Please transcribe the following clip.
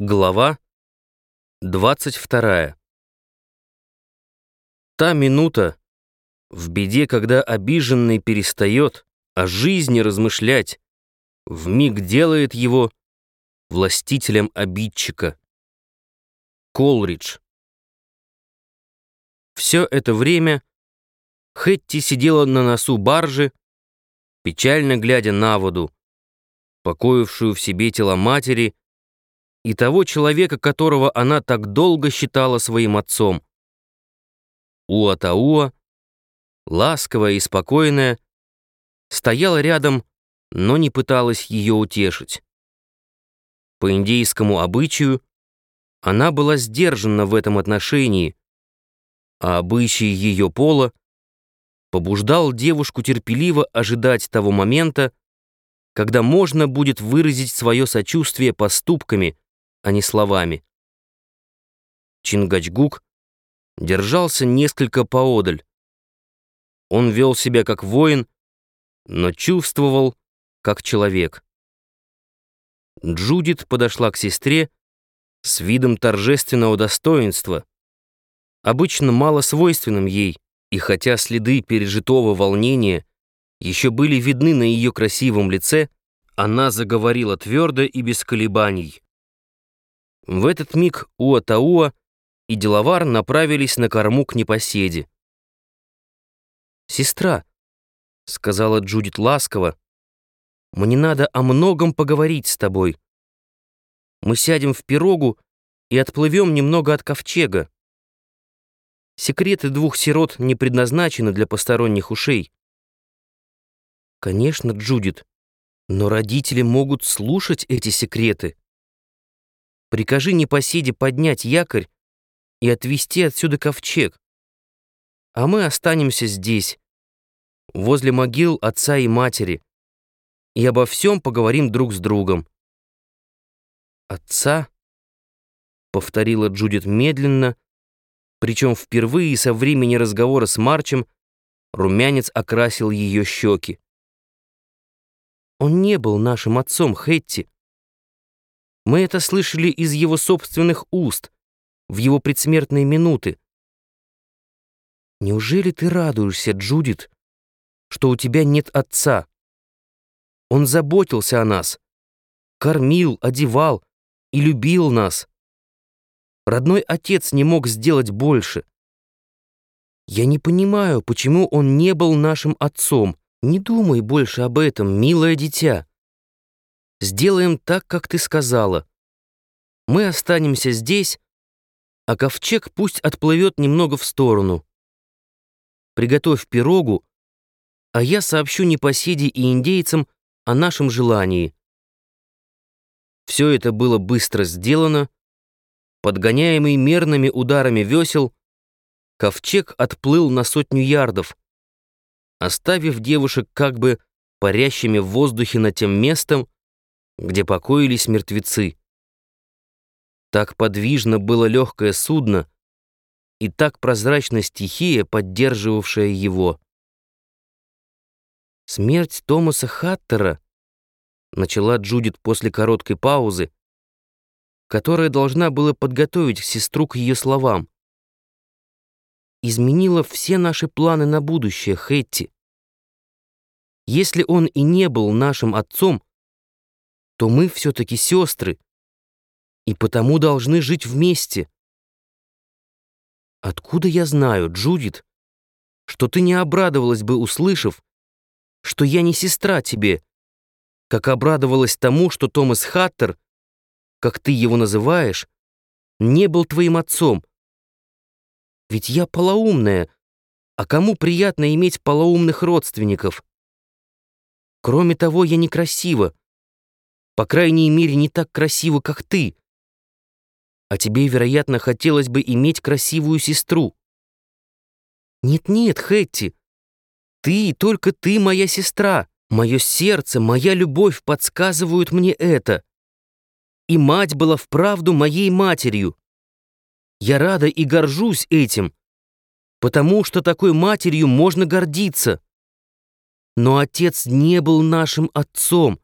Глава 22. Та минута в беде, когда обиженный перестает о жизни размышлять, вмиг делает его властителем обидчика. Колридж. Все это время Хэтти сидела на носу баржи, печально глядя на воду, покоившую в себе тело матери, и того человека, которого она так долго считала своим отцом. Уатауа, ласковая и спокойная, стояла рядом, но не пыталась ее утешить. По индейскому обычаю она была сдержана в этом отношении, а обычай ее пола побуждал девушку терпеливо ожидать того момента, когда можно будет выразить свое сочувствие поступками, а не словами. Чингачгук держался несколько поодаль. Он вел себя как воин, но чувствовал как человек. Джудит подошла к сестре с видом торжественного достоинства, обычно мало свойственным ей, и хотя следы пережитого волнения еще были видны на ее красивом лице, она заговорила твердо и без колебаний. В этот миг Уатауа и Деловар направились на корму к непоседе. «Сестра», — сказала Джудит ласково, — «мне надо о многом поговорить с тобой. Мы сядем в пирогу и отплывем немного от ковчега. Секреты двух сирот не предназначены для посторонних ушей». «Конечно, Джудит, но родители могут слушать эти секреты». Прикажи непоседе поднять якорь и отвезти отсюда ковчег. А мы останемся здесь, возле могил отца и матери, и обо всем поговорим друг с другом. «Отца?» — повторила Джудит медленно, причем впервые со времени разговора с Марчем румянец окрасил ее щеки. «Он не был нашим отцом, Хэтти. Мы это слышали из его собственных уст, в его предсмертные минуты. Неужели ты радуешься, Джудит, что у тебя нет отца? Он заботился о нас, кормил, одевал и любил нас. Родной отец не мог сделать больше. Я не понимаю, почему он не был нашим отцом. Не думай больше об этом, милое дитя. Сделаем так, как ты сказала. Мы останемся здесь, а ковчег пусть отплывет немного в сторону. Приготовь пирогу, а я сообщу непоседе и индейцам о нашем желании. Все это было быстро сделано. Подгоняемый мерными ударами весел, ковчег отплыл на сотню ярдов, оставив девушек как бы парящими в воздухе над тем местом, где покоились мертвецы. Так подвижно было легкое судно и так прозрачна стихия, поддерживавшая его. Смерть Томаса Хаттера начала Джудит после короткой паузы, которая должна была подготовить сестру к ее словам. Изменила все наши планы на будущее, Хэтти. Если он и не был нашим отцом, то мы все-таки сестры, и потому должны жить вместе. Откуда я знаю, Джудит, что ты не обрадовалась бы, услышав, что я не сестра тебе, как обрадовалась тому, что Томас Хаттер, как ты его называешь, не был твоим отцом. Ведь я полоумная, а кому приятно иметь полоумных родственников? Кроме того, я некрасива, по крайней мере, не так красиво, как ты. А тебе, вероятно, хотелось бы иметь красивую сестру. Нет-нет, Хэтти, ты, только ты моя сестра. Мое сердце, моя любовь подсказывают мне это. И мать была вправду моей матерью. Я рада и горжусь этим, потому что такой матерью можно гордиться. Но отец не был нашим отцом,